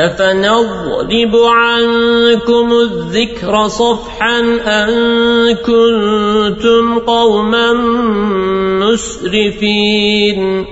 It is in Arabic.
أفنضرب عنكم الذكر صفحا أن كنتم قوما مسرفين